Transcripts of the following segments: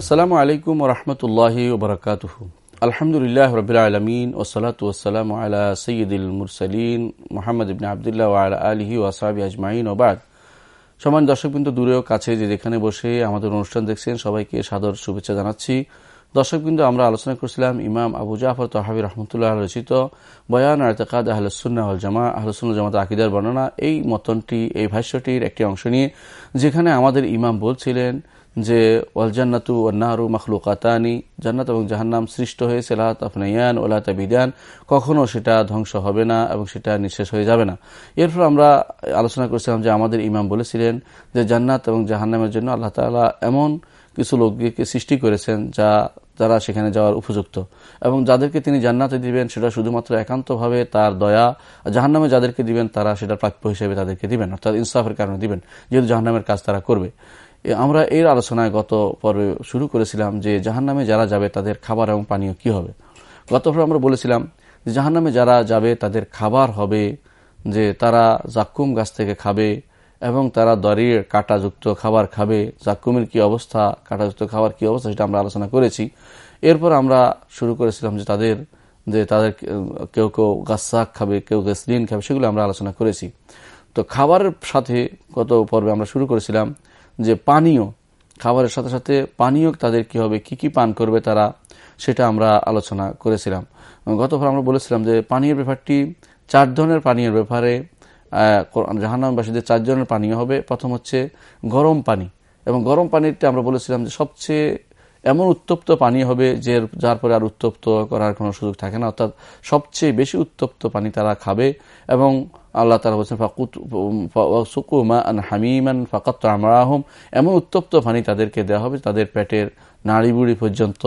আসসালামু আলাইকুম রহমতুল্লাহি ওবরাকাতুহ আলহামদুলিল্লাহ রবিল আলমিন ওসলাত ওসালাম আলা সঈদুল মুরসালিন মোহাম্মদ ইবিন আবদুল্লাহ আলা আলহি ওয়াসাবি আজমাইন ওবাদ সমান দর্শক বিন্দু দূরেও কাছে যে যেখানে বসে আমাদের অনুষ্ঠান দেখছেন, সবাইকে সাদর শুভেচ্ছা জানাচ্ছি। দর্শক বিন্দু আমরা আলোচনা করছিলাম ইমাম আবু জাফর তহাবি রহমতুল্লাহ রচিত বয়ান আর্তকাদ আহলসুল্লাহ জামা আহলসুল্লাহ জামাত আকিদার বর্ণনা। এই মতনটি, এই ভাষ্যটির একটি অংশ নিয়ে, যেখানে আমাদের ইমাম বলছিলেন যে, ওয়াল জান্নাতু ওয়ান্নাহারু মখলুকাতানি, জান্নাত এবং জাহান্নাম সৃষ্ট হয়েছে লাত আফনাইয়ান ওলা তাবিদান, কখনো সেটা ধ্বংস হবে না এবং সেটা নিঃশেষ হয়ে যাবে না। এরপর আমরা আলোচনা করেছিলাম যে আমাদের ইমাম বলেছিলেন যে, জান্নাত এবং জাহান্নামের জন্য আল্লাহ তালা এমন কিছু লোককে সৃষ্টি করেছেন যা, যারা সেখানে যাওয়ার উপযুক্ত। এবং যাদেরকে তিনি জান্নাতে দিবেন, সেটা শুধুমাত্র একান্তভাবে তার দয়া জাহান্নামে যাদেরকে দিবেন, তারা সেটা প্রাপ্য হিসেবে তাদেরকে দিবেন, অর্থাৎ ইনসাফের কারণে দিবেন, যেহেতু জাহান্নামের কাজ তারা করবে। আমরা এর আলোচনায় গত পর্বে শুরু করেছিলাম যে জাহান্নামে যারা যাবে তাদের খাবার এবং পানীয় কি হবে? গত পর্বে আমরা বলেছিলাম যে জাহান্নামে যারা যাবে তাদের খাবার হবে যে তারা জাক্কুম গাছ থেকে খাবে এবং তারা দরির কাটাযুক্ত খাবার খাবে। জাক্কুমের কি অবস্থা, কাটাযুক্ত খাবার কি অবস্থা সেটা আমরা আলোচনা করেছি। এরপর আমরা শুরু করেছিলাম যে তাদের যে তাদের কেউ কেউ গাছাক খাবে, কেউ গেসলিন খাবে, সেগুলো আমরা আলোচনা করেছি। তো খাবারের সাথে গত পর্বে আমরা শুরু করেছিলাম যে পানীয়, খাবারের সাথে সাথে পানীয় তাদের কি হবে, কি কি পান করবে তারা, সেটা আমরা আলোচনা করেছিলাম। গতবার আমরা বলেছিলাম যে পানীয় ব্যাপারটি চার ধরনের পানীয় ব্যাপারে জাহান্নামবাসীদের চার ধরনের পানীয় হবে। প্রথম হচ্ছে গরম পানি। এবং গরম পানিতে আমরা বলেছিলাম যে সবচেয়ে এমন উত্তপ্ত পানি হবে যে যার পরে আর উত্তপ্ত করার কোনো সুযোগ থাকে না। অর্থাৎ সবচেয়ে বেশি উত্তপ্ত পানি তারা খাবে এবং আল্লাহ তালা বলছেন সুকুমা হামিমান ফাকাত আমরাহম। এমন উত্তপ্ত পানি তাদেরকে দেওয়া হবে, তাদের পেটের নাড়িবুড়ি পর্যন্ত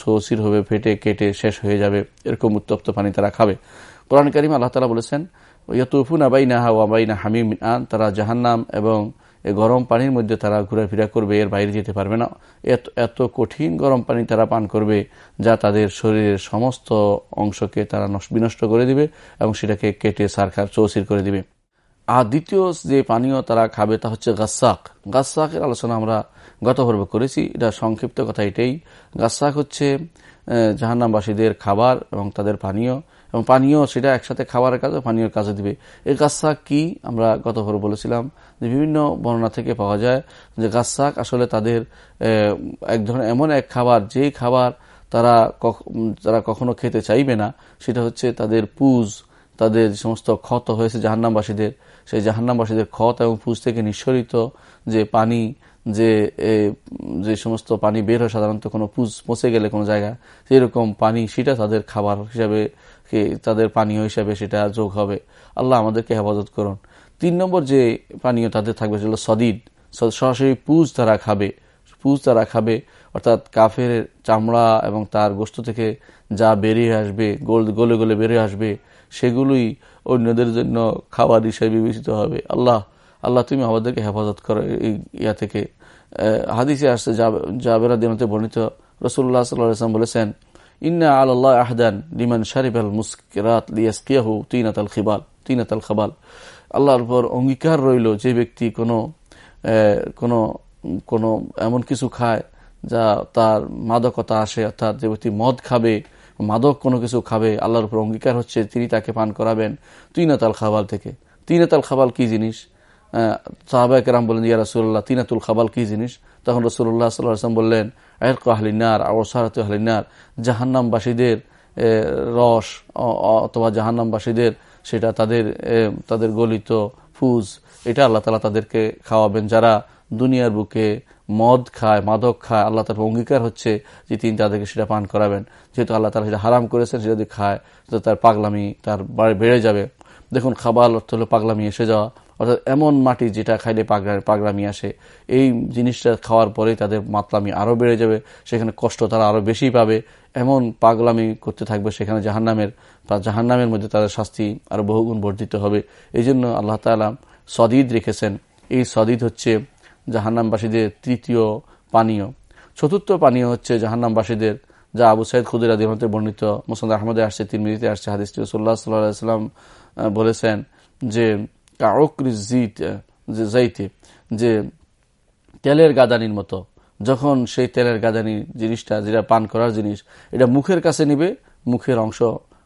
ছৌসির হবে, ফেটে কেটে শেষ হয়ে যাবে, এরকম উত্তপ্ত পানি তারা খাবে। কোরআন করিম আল্লাহ তালা বলেছেন, ইয়তুফুন আবাইনা হাওয়াবাইনা হামিম আন। তারা জাহান্নাম এবং গরম পানির মধ্যে তারা ঘোরাফেরা করবে, এর বাইরে যেতে পারবে না। এত এত কঠিন গরম পানি তারা পান করবে, যা তাদের শরীরের সমস্ত অংশকে তারা বিনষ্ট করে দিবে এবং সেটাকে কেটে সারখার চৌচির করে দিবে। আর দ্বিতীয় যে পানীয় তারা খাবে তা হচ্ছে গাছাক গাছাকের আলোচনা আমরা গত পর্বে করেছি, এটা সংক্ষিপ্ত কথা এটাই। গাছাক হচ্ছে জাহান্নামবাসীদের খাবার এবং তাদের পানীয়। এবং পানীয় সেটা একসাথে খাবারের কাজে, পানীয় কাজে দিবে। এই গাছাক কি? আমরা গত পর্বে বলেছিলাম যে বিভিন্ন বর্ণনা থেকে পাওয়া যায় যে গাছাক আসলে তাদের এক ধরনের এমন এক খাবার, যেই খাবার তারা তারা কখনো খেতে চাইবে না, সেটা হচ্ছে তাদের পুজ, তাদের সমস্ত ক্ষত হয়েছে জাহান্নামবাসীদের, সেই জাহান্নামবাসীদের ক্ষত এবং পুজ থেকে নিঃসরিত যে পানি, যে যে সমস্ত পানি বের হয় সাধারণত কোনো পুজ পচে গেলে কোনো জায়গা সেরকম পানি সেটা তাদের খাবার হিসাবে তাদের পানীয় হিসাবে সেটা যোগ হবে। আল্লাহ আমাদেরকে হেফাজত করুন। তিন নম্বর যে পানীয় তাদের থাকবে সেগুলো সদিদ। সরাসরি পুজ তারা খাবে। পুজ তারা খাবে, অর্থাৎ কাফের চামড়া এবং তার গোস্ত থেকে যা বেরিয়ে আসবে, গোল, গলে গলে বেরিয়ে আসবে, সেগুলোই অন্যদের জন্য খাবার হিসেবে বিবেচিত হবে। আল্লাহ আল্লাহ তুমি আমাদেরকে হেফাজত করো এই ইয়া থেকে। হাদিসে আসছে জাবেরা দিনতে বর্ণিত রসুল্লাহ সাল্লাম বলেছেন ইন্না আল্লাহ আহদান লিমান শারিফ আল মুস্কিরাত লিয়াসকিয়াহু তিনাত আল খিবাল তিনাত আল খাবাল আল্লাহর উপর অঙ্গীকার রইল যে ব্যক্তি কোনো কোনো কোনো এমন কিছু খায় যা তার মাদকতা আসে, অর্থাৎ যে ব্যক্তি মদ খাবে, মাদক কোনো কিছু খাবে, আল্লাহর উপর অঙ্গীকার হচ্ছে তিনি তাকে পান করাবেন তিনাতাল খাবাল থেকে। তিনাতাল খাবাল কি জিনিস? সাহাবাহাম বললেন ইয়া রসুল্লাহ তিনাতুল খাবাল কি জিনিস? তখন রসুল্লাহ সাল্লাহ সাল্লাম বললেন আয়রক আহলিনার ওসারাত আহলিনার, জাহান্নামবাসীদের রস অথবা জাহান্নামবাসীদের, সেটা তাদের তাদের গলিত ফুজ, এটা আল্লাহ তালা তাদেরকে খাওয়াবেন। যারা দুনিয়ার বুকে মদ খায়, মাদক খায়, আল্লাহ তার অঙ্গীকার হচ্ছে যে তিনি তাদেরকে সেটা পান করাবেন। যেহেতু আল্লাহ তালা সেটা হারাম করেছেন, সেটা যদি খায়, তো তার পাগলামি তার বেড়ে যাবে। দেখুন, খাবার অর্থ হলো পাগলামি, এসে যাওয়া। অর্থাৎ এমন মাটি যেটা খাইলে পাগলামি আসে, এই জিনিসটা খাওয়ার পরেই তাদের মাতলামি আরও বেড়ে যাবে, সেখানে কষ্ট তারা আরও বেশি পাবে। এমন পাগলামি করতে থাকবে সেখানে জাহান্নামের বা জাহান্নামের মধ্যে তাদের শাস্তি আরও বহুগুণ বর্ধিত হবে। এই জন্য আল্লাহ তালা সদিদ রেখেছেন। এই সদিদ হচ্ছে জাহান্নামবাসীদের তৃতীয় পানীয়। চতুর্থ পানীয় হচ্ছে জাহান্নামবাসীদের, যা আবু সাইদ খুদিরা দিনতে বর্ণিত। মোসাদ আহমদে আসছে তিন মিনিটে আসছে, হাদিসটি সাল্লাহ সাল্লাহ সাল্লাম বলেছেন যে জিত যাইতে যে তেলের গাদানির মতো, যখন সেই তেলের গাদানি জিনিসটা, যেটা পান করার জিনিস, এটা মুখের কাছে নিবে, মুখের অংশ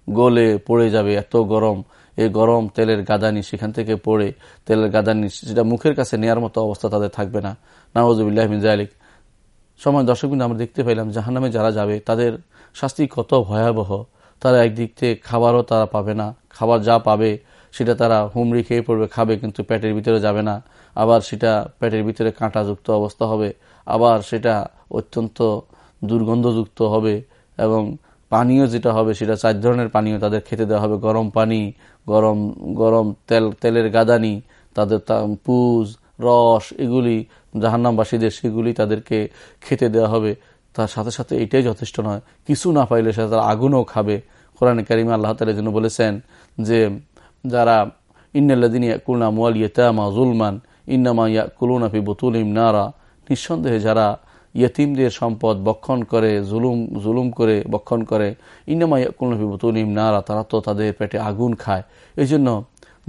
গলে পড়ে যাবে, এত গরম এই গরম তেলের গাদানি সেখান থেকে পড়ে, তেলের গাদানি সেটা মুখের কাছে নেয়ার মতো অবস্থা তাদের থাকবে না। নওয়াজুবিল্লাহ মিনজালিক সময় দর্শক বিন্দু, আমরা দেখতে পাইলাম, জাহান্নামে যারা যাবে, তাদের শাস্তি কত ভয়াবহ। তারা একদিক থেকে খাবারও তারা পাবে না, খাবার যা পাবে সেটা তারা হুমড়ি খেয়ে পড়বে, খাবে কিন্তু পেটের ভিতরে যাবে না। আবার সেটা পেটের ভিতরে কাঁটাযুক্ত অবস্থা হবে। আবার সেটা অত্যন্ত দুর্গন্ধযুক্ত হবে এবং পানীয় যেটা হবে সেটা চার ধরনের পানীয় তাদের খেতে দেওয়া হবে। গরম পানি, গরম গরম তেল, তেলের গাদানি, তাদের পুজ, রস এগুলি জাহান্নামবাসীদের সেগুলি তাদেরকে খেতে দেওয়া হবে। তার সাথে সাথে এটাই যথেষ্ট নয়। কিছু না পাইলে সেটা তারা আগুনও খাবে। কোরআন করিমা আল্লাহ তালা যেন বলেছেন যে যারা ইন্নাল্লাদিন ইয়াকুলনা ইয়েতামা জুলমান ইন্নামা ইয়াকুলুনা ফি বতুলিম নারা, নিঃসন্দেহে যারা ইয়তিমদের সম্পদ বক্ষণ করে, জুলুম জুলুম করে, বক্ষণ করে, ইন্নামা ইয়াকুলনা ফি বতুলিম নারা, তারা তো তাদের পেটে আগুন খায়। এই জন্য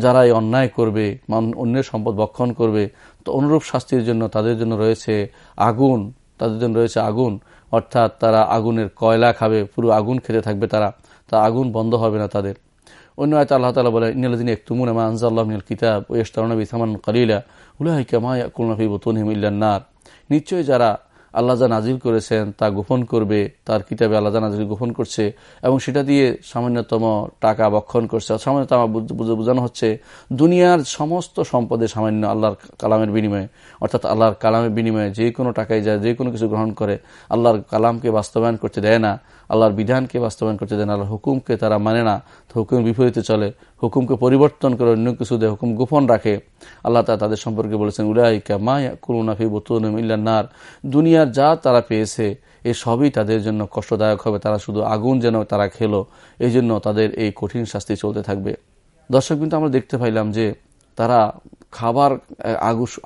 যারা এই অন্যায় করবে অন্যের সম্পদ বক্ষণ করবে, তো অনুরূপ শাস্তির জন্য তাদের জন্য রয়েছে আগুন, তাদের জন্য রয়েছে আগুন। অর্থাৎ তারা আগুনের কয়লা খাবে, পুরো আগুন খেতে থাকবে তারা, তা আগুন বন্ধ হবে না তাদের। অন্য আয়তা আল্লাহ তালা বলে ইন্দিন একতুমুন আমা আনজাল্লাহ কিতাব ওয়েস্তারনবী সামান কালিলা উলাহিকা মায়া কুলনফি বতুনহিম ইল্লান্নার নিশ্চয়ই যারা আল্লাহ যা নাজিল করেছেন তা গোপন করবে, তার কিতাবে আল্লাহ যা নাজিল গোপন করছে এবং সেটা দিয়ে সামান্যতম টাকা বক্ষণ করছে সামান্যতম বোঝানো হচ্ছে দুনিয়ার সমস্ত সম্পদে সামান্য আল্লাহর কালামের বিনিময়ে, অর্থাৎ আল্লাহর কালামের বিনিময়ে যে কোনো টাকায় যায়, যে কোনো কিছু গ্রহণ করে, আল্লাহর কালামকে বাস্তবায়ন করতে দেয় না। আল্লাহর বিধানকে বাস্তবায়ন করতে দেয় না আল্লাহর হুকুমকে তারা মানে না। তো হুকুম বিপরীতে চলে, হুকুমকে পরিবর্তন করে অন্য কিছু দেয় হুকুম গোপন রাখে। আল্লাহ তা তাদের সম্পর্কে বলেছেন, উলাইকা মা কুলুনাফি বতুন ইল্লান্নার দুনিয়ার যা তারা পেয়েছে, এ সবই তাদের জন্য কষ্টদায়ক হবে। তারা শুধু আগুন যেন তারা খেলো এই জন্য তাদের এই কঠিন শাস্তি চলতে থাকবে। দর্শক কিন্তু আমরা দেখতে পাইলাম যে তারা খাবার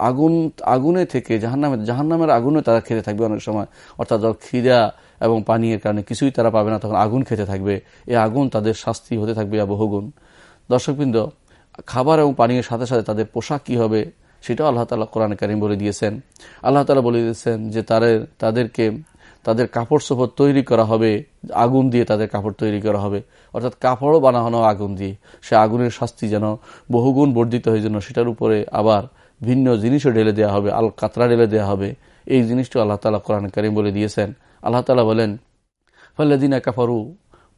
আগুন, আগুনে থেকে জাহান্নামের জাহান্নামের আগুনে তারা খেতে থাকবে অনেক সময়। অর্থাৎ খিদা এবং পানীয়ের কারণে কিছুই তারা পাবে না, তখন আগুন খেতে থাকবে। এই আগুন তাদের শাস্তি হতে থাকবে বহুগুণ দর্শকবৃন্দ, খাবার এবং পানীয়ের সাথে সাথে তাদের পোশাক কি হবে, সেটাও আল্লাহ তালা কোরআন কারিম বলে দিয়েছেন। আল্লাহ তালা বলে দিয়েছেন যে তাদের তাদেরকে, তাদের কাপড় সোপড় তৈরি করা হবে, আগুন দিয়ে তাদের কাপড় তৈরি করা হবে। অর্থাৎ কাপড়ও বানানো আগুন দিয়ে। সে আগুনের শাস্তি যেন বহুগুণ বর্ধিত হয়ে যেন সেটার উপরে আবার ভিন্ন জিনিসও ঢেলে দেওয়া হবে আল কাতরা ঢেলে দেওয়া হবে। এই জিনিসটা আল্লাহ তালা কোরআন কারিম বলে দিয়েছেন। আল্লাহ তালা বলেন ফল্লাদিনা কাফারু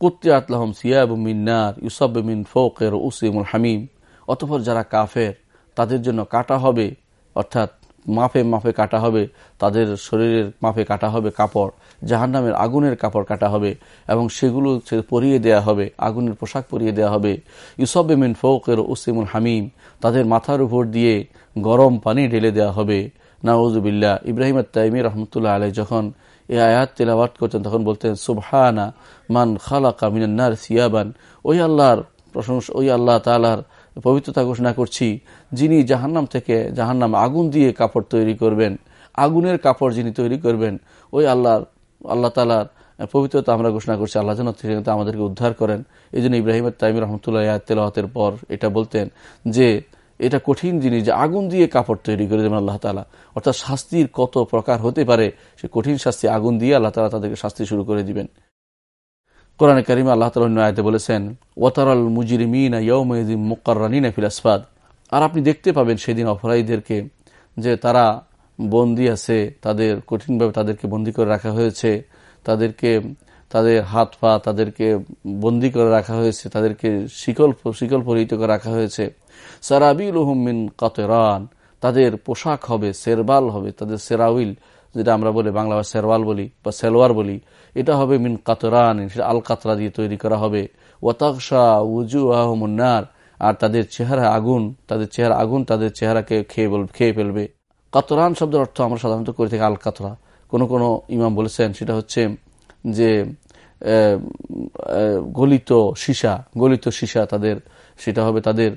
কুত্তি আতলাহম সিয়াব মিন্নার ইউসব মিন ফৌকের উসিমুল হামিম অতপর যারা কাফের, তাদের জন্য কাটা হবে, অর্থাৎ মাফে মাফে কাটা হবে, তাদের শরীরের মাফে কাটা হবে কাপড়, জাহান্নামের আগুনের কাপড় কাটা হবে, এবং সেগুলো পরিয়ে দেয়া হবে, আগুনের পোশাক পরিয়ে দেয়া হবে। ইউসব মিন ফৌকের উসিমুল হামিম, তাদের মাথার উপর দিয়ে গরম পানি ঢেলে দেওয়া হবে। নাউজুবিল্লা ইব্রাহিম তাইমি রহমতুল্লাহ আলাই যখন এই আয়াত তেলাবাত করতেন, তখন বলতেন, সুবহানা মান খালাকা মিনান্নার সিয়াবান। ওই আল্লাহর প্রশংসা, ওই আল্লাহ তালার পবিত্রতা ঘোষণা করছি, যিনি জাহান্নাম থেকে জাহান্নাম আগুন দিয়ে কাপড় তৈরি করবেন, আগুনের কাপড় যিনি তৈরি করবেন, ওই আল্লাহর, আল্লাহ তালার পবিত্রতা আমরা ঘোষণা করছি, আল্লাহ যেন আমাদেরকে উদ্ধার করেন। এই জন্য ইব্রাহিমের তাইম রহমতুল্লাহ তেলাওয়াতের পর এটা বলতেন যে এটা কঠিন জিনিস যে আগুন দিয়ে কাপড় তৈরি করে দেবেন আল্লাহ তালা অর্থাৎ শাস্তির কত প্রকার হতে পারে, সে কঠিন শাস্তি আগুন দিয়ে আল্লাহ তালা তাদেরকে শাস্তি শুরু করে দিবেন। কোরআন করিমা আল্লাহ তালা অন্য আয়তে বলেছেন, ওয়াতারাল মুজিরিমিনা ইয়ৌমিম মুকাররানিনা ফিল আসফাদ। আর আপনি দেখতে পাবেন সেদিন অপরাধীদেরকে যে তারা বন্দি আছে, তাদের কঠিনভাবে তাদেরকে বন্দি করে রাখা হয়েছে, তাদেরকে তাদের হাত পা তাদেরকে বন্দি করে রাখা হয়েছে, তাদেরকে শিকল শিকল পরিহিত করে রাখা হয়েছে। সারাবিল মিন কাতেরান, তাদের পোশাক হবে সেরবাল হবে, তাদের সেরাউইল, যেটা আমরা বলি বাংলা ভাষা সেরওয়াল বলি বা সেলোয়ার বলি, এটা হবে মিন কাতরান সেটা আল কাতরা দিয়ে তৈরি করা হবে। ওয়াতাকশা উজু আহমুন্নার আর তাদের চেহারা আগুন, তাদের চেহারা আগুন, তাদের চেহারাকে খেয়ে খেয়ে ফেলবে। কাতরান শব্দের অর্থ আমরা সাধারণত করে থাকি আল কাতরা কোনো কোনো ইমাম বলেছেন, সেটা হচ্ছে যে গলিত সীসা গলিত সীসা তাদের, সেটা হবে তাদের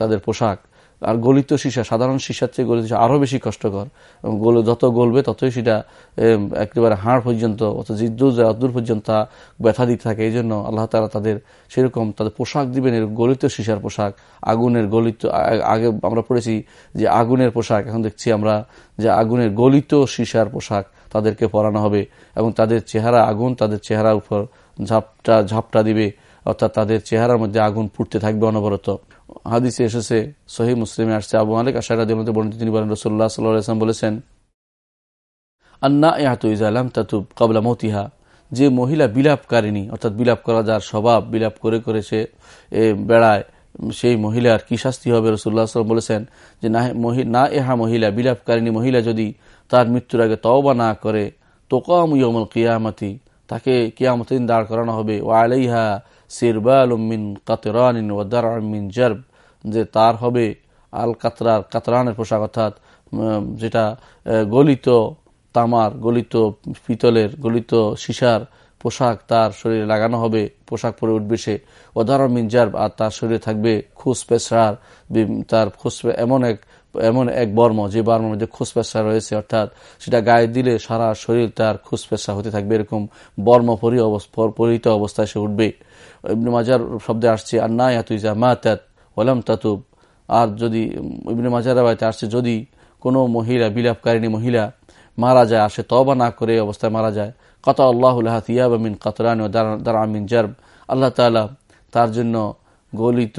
তাদের পোশাক। আর গলিত সীসা, সাধারণ সীসার চেয়ে গলিত আরও বেশি কষ্টকর। যত গলবে ততই সেটা একেবারে হাড় পর্যন্ত অত জিদ্দুর যায় পর্যন্ত ব্যথা দিতে থাকে। এই জন্য আল্লাহ তালা তাদের সেরকম তাদের পোশাক দিবেন। এর গলিত সীসার পোশাক, আগুনের গলিত আগে আমরা পড়েছি যে আগুনের পোশাক, এখন দেখছি আমরা যে আগুনের গলিত সীসার পোশাক তাদেরকে পরানো হবে এবং তাদের চেহারা আগুন, তাদের চেহারার উপর ঝাপটা ঝাপটা দিবে, অর্থাৎ তাদের চেহারার মধ্যে আগুন ফুটতে থাকবে অনবরত। হাদিসে এসেছে সহি মুসলিমে আসছে আবু মালিক আশারাদের মধ্যে বর্ণিত, তিনি বলেন রসুল্লাহ সাল্লাম বলেছেন আন্না ইজালাম তাতুব কবলা মতিহা যে মহিলা বিলাপকারিণী, অর্থাৎ বিলাপ করা যার স্বভাব, বিলাপ করে করে সে বেড়ায়, সেই মহিলার কি শাস্তি হবে? রসুল্লাহ বলেছেন যে না, এহা মহিলা, বিলাপকারিণী মহিলা যদি তার মৃত্যুর আগে তওবা না করে তোকাম ইয়মল কিয়ামতি, তাকে কিয়ামত দিন দাঁড় করানো হবে। ও আলাইহা সিরবাল মিন কাতরানিন ও দার মিন জার্ব, যে তার হবে আল কাতরার কাতরানের পোশাক, অর্থাৎ যেটা গলিত তামার, গলিত পিতলের, গলিত সীসার পোশাক তার শরীরে লাগানো হবে, পোশাক পরে উঠবে সে। ওদারণ মিনজার আর তার শরীরে থাকবে খুস পেশার তার খুস এমন এক এমন এক বর্ম, যে বর্মের মধ্যে খুসপেশা রয়েছে, অর্থাৎ সেটা গায়ে দিলে সারা শরীর তার খুসপেশা হতে থাকবে। এরকম বর্ম পরিহিত অবস্থায় সে উঠবে। ইবনে মাজার শব্দে আসছে আর না তুইজা মা ত্যাত ওলাম তাতুব। আর যদি, ইবনে মাজার বাড়িতে আসছে, যদি কোনো মহিলা, বিলাপকারিণী মহিলা মারা যায় আসে তবা না করে অবস্থায় মারা যায় কত আল্লাহ মিন কাতরান ও দারামিন জার্ব। আল্লাহ তালা তার জন্য গলিত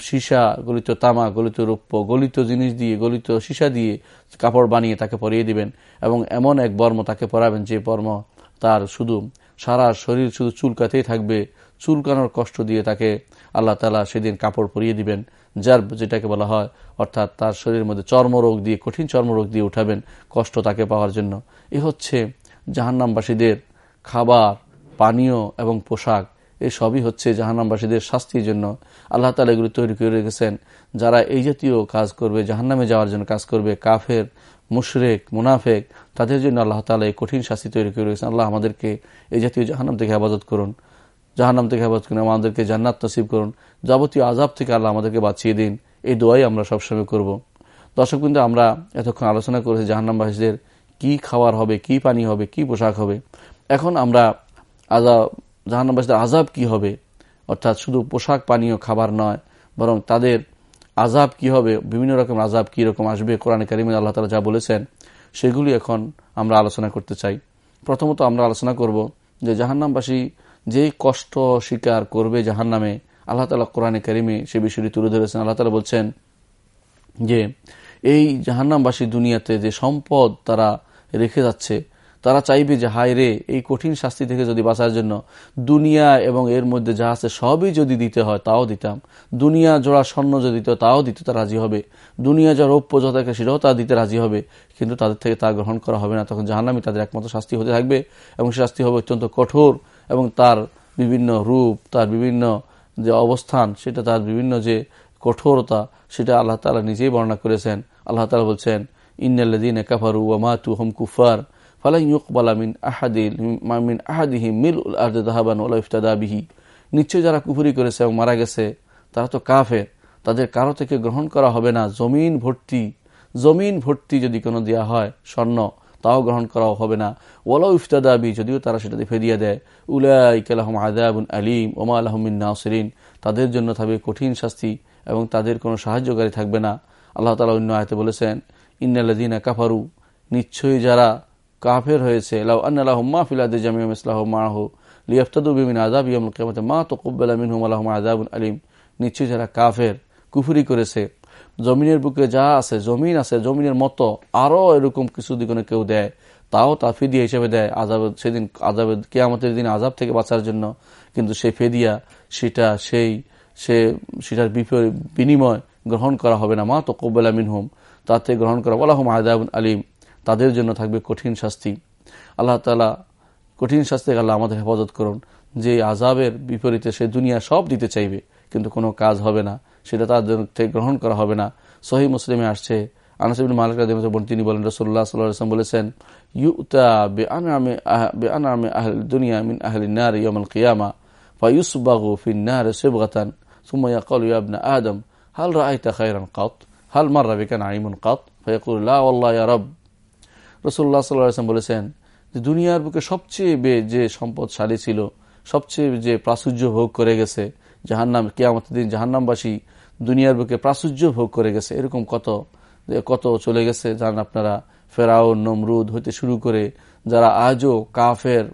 সীসা, গলিত তামা, গলিত রৌপ্য, গলিত জিনিস দিয়ে, গলিত সীসা দিয়ে কাপড় বানিয়ে তাকে পরিয়ে দিবেন এবং এমন এক বর্ম তাকে পরাবেন যে বর্ম তার শুধু সারা শরীর শুধু চুলকাতেই থাকবে। চুলকানোর কষ্ট দিয়ে তাকে আল্লাহ তালা সেদিন কাপড় পরিয়ে দিবেন, যার যেটাকে বলা হয়, অর্থাৎ তার শরীরের মধ্যে চর্মরোগ দিয়ে, কঠিন চর্মরোগ দিয়ে উঠাবেন কষ্ট তাকে পাওয়ার জন্য। এ হচ্ছে জাহান্নামবাসীদের খাবার, পানীয় এবং পোশাক। এই সবই হচ্ছে জাহান্নামবাসীদের শাস্তির জন্য। আল্লাহ তালা এগুলো তৈরি করে রেখেছেন। যারা এই জাতীয় কাজ করবে, জাহান্নামে যাওয়ার জন্য কাজ করবে, কাফের, মুশরেক, মুনাফেক, তাদের জন্য আল্লাহ তালা এই কঠিন শাস্তি তৈরি করে রেখেছেন। আল্লাহ আমাদেরকে এই জাতীয় জাহান্নাম থেকে আবাদত করুন। জাহান্নাম থেকে হেফাজত করুন আমাদেরকে জান্নাত নসিব করুন। যাবতীয় আজাব থেকে আল্লাহ আমাদেরকে বাঁচিয়ে দিন। এই দোয়াই আমরা সবসময় করব। দর্শক কিন্তু আমরা এতক্ষণ আলোচনা করেছি জাহান্নামবাসীদের কি খাওয়ার হবে, কি পানি হবে, কি পোশাক হবে। এখন আমরা আজাব জাহান্নামবাসীদের আজাব কি হবে? অর্থাৎ শুধু পোশাক, পানীয়, খাবার নয়, বরং তাদের আজাব কি হবে? বিভিন্ন রকম আজাব কি রকম আসবে? কোরআন কারিমে আল্লাহ তালা যা বলেছেন, সেগুলি এখন আমরা আলোচনা করতে চাই। প্রথমত আমরা আলোচনা করব যে জাহান্নামবাসী যেই কষ্ট স্বীকার করবে জাহান নামে আল্লাহ তালা কোরআনে কারিমে সে বিষয়টি তুলে ধরেছেন। আল্লাহ তালা বলছেন যে, এই জাহান্নামবাসী দুনিয়াতে যে সম্পদ তারা রেখে যাচ্ছে তারা চাইবে যে, হায় রে, এই কঠিন শাস্তি থেকে যদি বাঁচার জন্য দুনিয়া এবং এর মধ্যে যা আছে সবই যদি দিতে হয়, তাও দিতাম। দুনিয়া জোড়া স্বর্ণ যদি দিত, তাও দিতে তা রাজি হবে। দুনিয়া যা রৌপ্য যা থাকে সেটাও তা দিতে রাজি হবে। কিন্তু তাদের থেকে তা গ্রহণ করা হবে না। তখন জাহান্নামি তাদের একমাত্র শাস্তি হতে থাকবে এবং সে শাস্তি হবে অত্যন্ত কঠোর এবং তার বিভিন্ন রূপ, তার বিভিন্ন যে অবস্থান, সেটা তার বিভিন্ন যে কঠোরতা, সেটা আল্লাহ তালা নিজেই বর্ণনা করেছেন। আল্লাহ তালা বলছেন ইন্নাল্লাদিন কাফারু ওয়ামাতু হম কুফার ফালাই আহাদিল মিন আহাদিহি মিল উল দাহাবান ওলা নিশ্চয় যারা কুফুরি করেছে এবং মারা গেছে, তারা তো কাফের। তাদের কারও থেকে গ্রহণ করা হবে না। জমিন ভর্তি জমিন ভর্তি যদি কোনো দেওয়া হয়, স্বর্ণ, তাও গ্রহণ করাও হবে না। ওলাউ ইফতাদাবি যদিও তারা সেটাতে ফেরিয়ে দেয়। উলাইকালাহম আদাবুন আলিম, ওমা আলহমিন নাসরিন। তাদের জন্য থাকবে কঠিন শাস্তি এবং তাদের কোনো সাহায্যকারী থাকবে না। আল্লাহ তালা অন্য আয়তে বলেছেন ইন্নাল্লাদিনা কাফারু। নিশ্চয়ই যারা কাফের হয়েছে। লাউ আন্নাল্লাহ মা ফিলাদে জামিয়াম ইসলাহ মাহ লিয়াফতাদু বিমিন আজাব ইয়ামুল কিয়ামতে। মা তকব্বালা মিনহুম আলাহুম আযাবুন আলিম। নিশ্চয়ই যারা কাফের, কুফুরি করেছে, জমিনের বুকে যা আছে, জমিন আছে, জমিনের মতো আরও এরকম কিছু দিকে কেউ দেয়, তাও তা ফেদিয়া হিসেবে দেয় আজাব সেদিন আজাব কেয়ামতের দিন আজাব থেকে বাঁচার জন্য। কিন্তু সে ফেদিয়া, সেটা সেই, সে, সেটার বিনিময় গ্রহণ করা হবে না। মা তো কব্বেলা মিনহুম, তাতে গ্রহণ করা বলা হুম আজাব আলিম। তাদের জন্য থাকবে কঠিন শাস্তি। আল্লাহ তালা কঠিন শাস্তি আল্লাহ আমাদের হেফাজত করুন যে আজাবের বিপরীতে সে দুনিয়া সব দিতে চাইবে, কিন্তু কোনো কাজ হবে না, সেটা তাদের থেকে গ্রহণ করা হবে না। সহি মুসলিমে আসছে আনাসিবিন মালিক তিনি বলেন রসুল্লাহ সাল্লাম বলেছেন, ইউতা বে আনামে বে আনামে আহল দুনিয়া মিন আহল নার ইয়মল কিয়ামা ফাইসবাগু ফিন নার সেবগাতান সুমাইয়া কল আদম, হাল রাআইতা খায়রান হাল মাররা বিকা নাইমুন কাত? ফায়াকুল লা আল্লাহ রব। রসুল্লাহ সাল্লাম বলেছেন যে দুনিয়ার বুকে সবচেয়ে বে, যে সম্পদশালী ছিল, সবচেয়ে যে প্রাচুর্য ভোগ করে গেছে, জাহান্নাম কেয়ামত দিন জাহান্নামবাসী দুনিয়ার বুকে প্রাচুর্য ভোগ করে গেছে। এরকম কত কত চলে গেছে জান আপনারা ফেরাও নমরুদ হইতে শুরু করে যারা আজও কাফের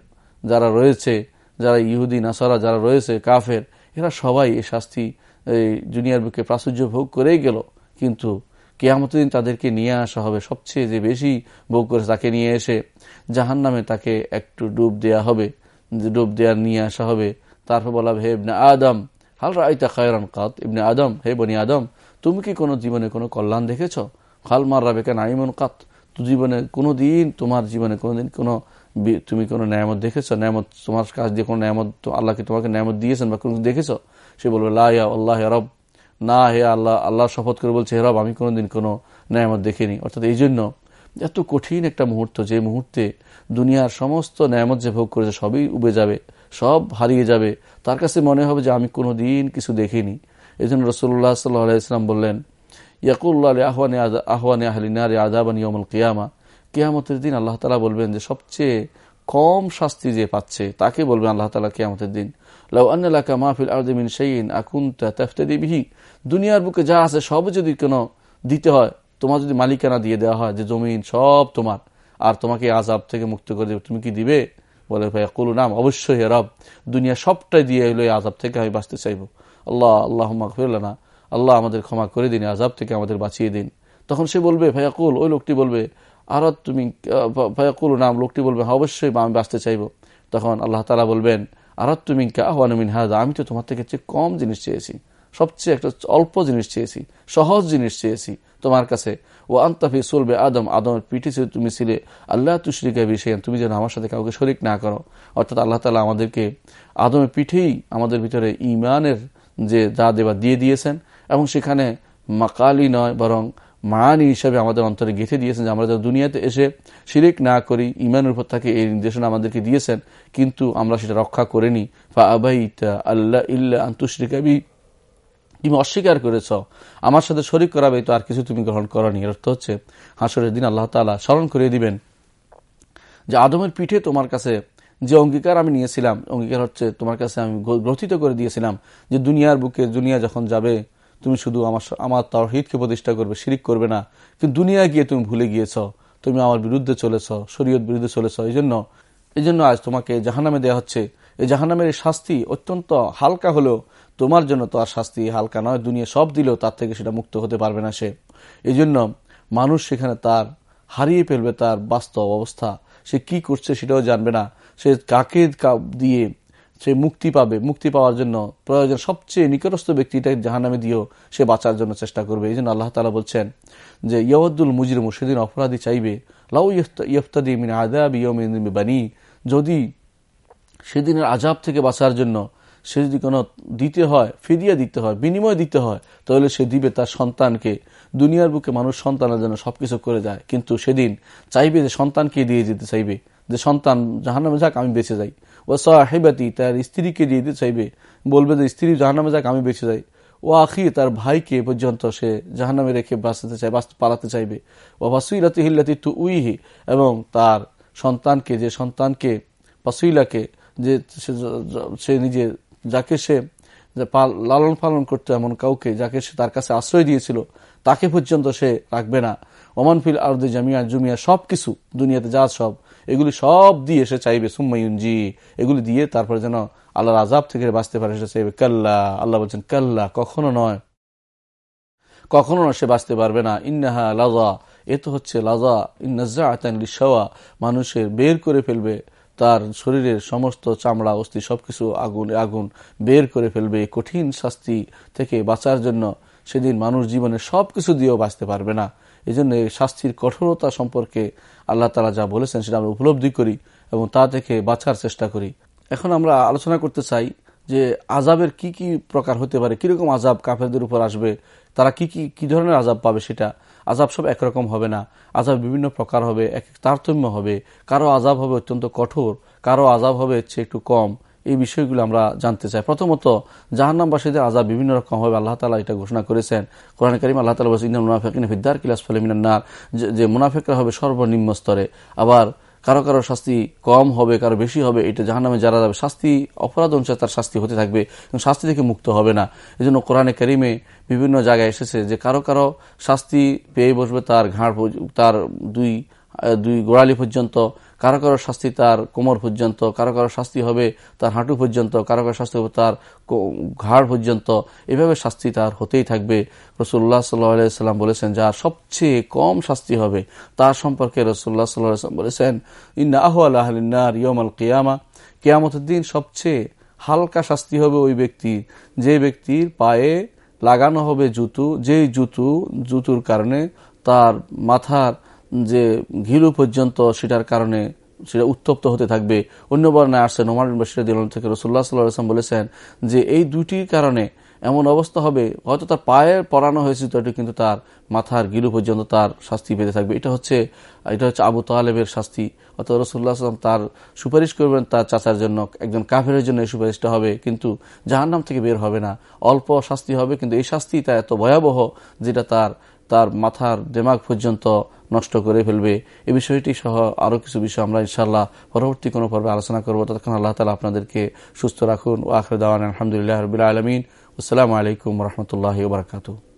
যারা রয়েছে, যারা ইহুদি, নাসারা যারা রয়েছে কাফের, এরা সবাই এই শাস্তি, এই জুনিয়ার বুকে প্রাচুর্য ভোগ করেই গেল। কিন্তু কেয়ামতের দিন তাদেরকে নিয়ে আসা হবে। সবচেয়ে যে বেশি ভোগ করেছে তাকে নিয়ে এসে জাহান নামে তাকে একটু ডুব দেয়া হবে, ডুব দেওয়া নিয়ে আসা হবে। তারপর বলা হে ইবনে আদম, হাল রাইতা খায়রান কাত? ইবনে আদম, হে বনি আদম, তুমি কি কোনো জীবনে কোনো কল্যাণ দেখেছ? খাল মার রাবেকা নাইমন কাত? জীবনে কোনো দিন, তোমার জীবনে কোনো দিন কোনো তুমি কোনো ন্যায়ামত দেখেছ? ন্যায়ামত তোমার কাজ দিয়ে কোনো ন্যায়ামত আল্লাহকে তোমাকে ন্যায়ামত দিয়েছেন বা কোনো দেখেছ? সে বলবে লাহ আল্লাহ রব। না, হে আল্লাহ আল্লাহ শপথ করে বলছে হেরব আমি কোনোদিন কোনো ন্যায়ামত দেখিনি। অর্থাৎ এই জন্য এত কঠিন একটা মুহূর্ত, যে মুহূর্তে দুনিয়ার সমস্ত ন্যায়ামত যে ভোগ করেছে সবই উবে যাবে, সব হারিয়ে যাবে। তার কাছে মনে হবে যে আমি কোনো দিন কিছু দেখিনি। এই জন্য রসুল্লাহ সাল্লাহ ইসলাম বললেন ইয়াকুল্লাহ আহ্বানে আহ্বানে আহলিনারে আজাবানি অমল কিয়ামা। কেয়ামতের দিন আল্লাহ তালা বলবেন যে সবচেয়ে কম শাস্তি যে পাচ্ছে, তাকে বলবেন আল্লাহ তালা কেয়ামতের দিন। মাহফিল দুনিয়ার বুকে যা আছে সব যদি কোনো দিতে হয়, তোমার যদি মালিকানা দিয়ে দেওয়া হয়, যে জমিন সব তোমার, আর তোমাকে আজাব থেকে মুক্ত করে দেবে, তুমি কি দিবে? বলে ভাই কুলু নাম, অবশ্যই রব, দুনিয়া সবটাই দিয়ে এলো আজাব থেকে আমি বাঁচতে চাইব। আল্লাহ আল্লাহ না আল্লাহ আমাদের ক্ষমা করে দিন আজাব থেকে আমাদের বাঁচিয়ে দিন। তখন সে বলবে ভাইয়াকুল ওই লোকটি বলবে আর তুমি ভাইয়াকুল নাম, লোকটি বলবে হ্যাঁ অবশ্যই আমি বাঁচতে চাইব। তখন আল্লাহ তালা বলবেন আর তুমি আহ্বানমিন হাজা আমি তো তোমার থেকে চেয়ে কম জিনিস চেয়েছি। সবচেয়ে একটা অল্প জিনিস চেয়েছি। সহজ জিনিস চেয়েছি তোমার কাছে। ও আন্তাফি সুলবে আদম। আদমের পিঠে তুমি ছিলে। আল্লাহ তুশরিকা বিষয় তুমি যেন আমার সাথে কাউকে শরিক না করো। অর্থাৎ আল্লাহ তালা আমাদেরকে আদমের পিঠেই আমাদের ভিতরে ইমানের যে যা দেবা দিয়ে দিয়েছেন এবং সেখানে মাকালি নয়, বরং মানি হিসাবে আমাদের অন্তরে গেঁথে দিয়েছেন যে আমরা যেন দুনিয়াতে এসে শিরিক না করি ইমানের উপর থাকে এই নির্দেশনা আমাদেরকে দিয়েছেন, কিন্তু আমরা সেটা রক্ষা করিনি। ফা আবাইতা আল্লাহ ইল্লা আন্তুশ্রিকাবি তুমি অস্বীকার করেছ, আমার সাথে শরিক করাবে, তো আর কিছু তুমি গ্রহণ করনি। এর অর্থ হচ্ছে, হাসরের দিন আল্লাহ তালা স্মরণ করিয়ে দিবেন যে আদমের পিঠে তোমার কাছে যে অঙ্গীকার আমি নিয়েছিলাম, অঙ্গীকার হচ্ছে তোমার কাছে আমি গ্রথিত করে দিয়েছিলাম যে দুনিয়ার বুকে, দুনিয়া যখন যাবে তুমি শুধু আমার আমার তরহিদকে প্রতিষ্ঠা করবে, শিরিক করবে না। কিন্তু দুনিয়া গিয়ে তুমি ভুলে গিয়েছ। তুমি আমার বিরুদ্ধে চলেছ, শরীয়ত বিরুদ্ধে চলেছ। এই জন্য এই জন্য আজ তোমাকে জাহানামে দেওয়া হচ্ছে। এই জাহানামের শাস্তি অত্যন্ত হালকা হলেও তোমার জন্য তো আর শাস্তি হালকা নয়। দুনিয়া সব দিলেও তার থেকে সেটা মুক্ত হতে পারবে না সে। এই জন্য মানুষ সেখানে তার হারিয়ে ফেলবে তার বাস্তব অবস্থা। সে কি করছে সেটাও জানবে না। সে কাকে দিয়ে সে মুক্তি পাবে, মুক্তি পাওয়ার জন্য প্রয়োজন সবচেয়ে নিকটস্থ ব্যক্তিটা জাহানামে দিয়েও সে বাঁচার জন্য চেষ্টা করবে। এই জন্য আল্লাহ তালা বলছেন যে ইয়দ্দুল মুজিরমু সেদিন অপরাধী চাইবে, লাউ ইয়ফতাদি মিন আদাব ইয়মিন বানি যদি সেদিনের আজাব থেকে বাঁচার জন্য সে যদি কোনো দিতে হয় ফিরিয়ে দিতে হয়, বিনিময় দিতে হয়, তাহলে সে দিবে তার সন্তানকে। দুনিয়ার বুকে মানুষ সন্তানের জন্য সবকিছু করে দেয়, কিন্তু সেদিন চাইবে যে সন্তানকে দিয়ে যেতে চাইবে, যে সন্তান জাহান্নামে যাক, আমি বেঁচে যাই। ও সাহেবাতি, তার স্ত্রীকে দিয়ে দিতে চাইবে। বলবে যে, স্ত্রী, জাহান্নামে যাক, আমি বেঁচে যাই। ও আখি তার ভাইকে পর্যন্ত সে জাহান্নামে রেখে বাঁচতে চাই পালাতে চাইবে। ও বাসুইলাতি হিল্লাতি তু উইহি এবং তার সন্তানকে, যে সন্তানকে পাসুইলাকে যে সে নিজে, যাকে সে লালন পালন করতো এমন কাউকে, যাকে সে তার কাছে আশ্রয় দিয়েছিল, তাকে পর্যন্ত সে রাখবে না। ওমান ফিল আর্দে জামিয়া জুমিয়া সব কিছু দুনিয়াতে যা সব, এগুলি সব দিয়ে সে চাইবে সুম্মাইনজি এগুলি দিয়ে তারপরে যেন আল্লাহর আজাব থেকে বাঁচতে পারে সে চাইবে কাল্লা। আল্লাহ বলছেন, কাল্লা, কখনো নয়। কখনো না সে বাঁচতে পারবে না। ইন্নাহা লাজা এ তো হচ্ছে লাজা ইন্নাজা আতান মানুষের বের করে ফেলবে, তার শরীরের সমস্ত চামড়া, অস্থি সবকিছু আগুন আগুন বের করে ফেলবে। কঠিন শাস্তি থেকে বাঁচার জন্য সেদিন মানুষ জীবনে সবকিছু দিয়েও বাঁচতে পারবে না। এই জন্য শাস্তির কঠোরতা সম্পর্কে আল্লাহ তালা যা বলেছেন সেটা আমরা উপলব্ধি করি এবং তা থেকে বাঁচার চেষ্টা করি। এখন আমরা আলোচনা করতে চাই যে আজাবের কি কি প্রকার হতে পারে, কীরকম আজাব কাফেরদের উপর আসবে, তারা কি কি কি ধরনের আজাব পাবে সেটা। আজাব সব একরকম হবে না আজাব বিভিন্ন প্রকার হবে, এক তারতম্য হবে, কারও আজাব হবে অত্যন্ত কঠোর, কারও আজাব হবে হচ্ছে একটু কম। এই বিষয়গুলো আমরা জানতে চাই। প্রথমত, জাহান্নামবাসীদের আজাব বিভিন্ন রকম হবে। আল্লাহ তালা এটা ঘোষণা করেছেন। কোরআন করিম আল্লাহ তালা বলছেন মুনাফেকিন ফিদ্দার কিলাস ফলিমিনার যে মুনাফেকরা হবে সর্বনিম্ন স্তরে। আবার কারও কারও শাস্তি কম হবে, কারও বেশি হবে, এটা জাহান্নামে যারা যাবে, শাস্তি অপরাধ অনুসারে তার শাস্তি হতে থাকবে এবং শাস্তি থেকে মুক্ত হবে না। এই জন্য কোরআনে করিমে বিভিন্ন জায়গায় এসেছে যে, কারও কারও শাস্তি পেয়ে বসবে তার ঘাড় তার দুই দুই গোড়ালি পর্যন্ত, কারও কারও শাস্তি তার কোমর পর্যন্ত, কারও কারও শাস্তি হবে তার হাঁটু পর্যন্ত, কারও কারও শাস্তি হবে তার ঘাড় পর্যন্ত। এভাবে শাস্তি তার হতেই থাকবে। রসুল্লাহ সাল্লাম বলেছেন, যার সবচেয়ে কম শাস্তি হবে, তার সম্পর্কে রসুল্লাহ সাল্লাম বলেছেন, ইন্না আহ আল্লাহনার ইয়মাল কিয়ামা কেয়ামতের দিন সবচেয়ে হালকা শাস্তি হবে ওই ব্যক্তি। যে ব্যক্তির পায়ে লাগানো হবে জুতু, যেই জুতু, জুতুর কারণে তার মাথার যে ঘিলু পর্যন্ত সেটার কারণে সেটা উত্তপ্ত হতে থাকবে। অন্য বর্ণায় আসছে নোমান বসির থেকে রসুল্লাহ সাল্লাম বলেছেন যে এই দুটির কারণে এমন অবস্থা হবে, হয়তো তার পায়ে পরানো হয়েছে, তো কিন্তু তার মাথার গিলু পর্যন্ত তার শাস্তি পেতে থাকবে। এটা হচ্ছে এটা হচ্ছে আবু তালেবের শাস্তি। অর্থাৎ রসুল্লাহ আসলাম তার সুপারিশ করবেন তার চাচার জন্য, একজন কাফের জন্য এই সুপারিশটা হবে, কিন্তু জাহার নাম থেকে বের হবে না। অল্প শাস্তি হবে, কিন্তু এই শাস্তি তা এত ভয়াবহ যেটা তার তার মাথার দেমাগ পর্যন্ত নষ্ট করে ফেলবে। এ বিষয়টি সহ আরও কিছু বিষয় আমরা ইনশাল্লাহ পরবর্তী কোনো পর্বে আলোচনা করব। ততক্ষণ আল্লাহ তালা আপনাদেরকে সুস্থ রাখুন। ও আখরে দাওয়ান আলহামদুলিল্লাহ রবিআ আলমিন। আসসালামু আলাইকুম রহমতুল্লাহ বারকাতু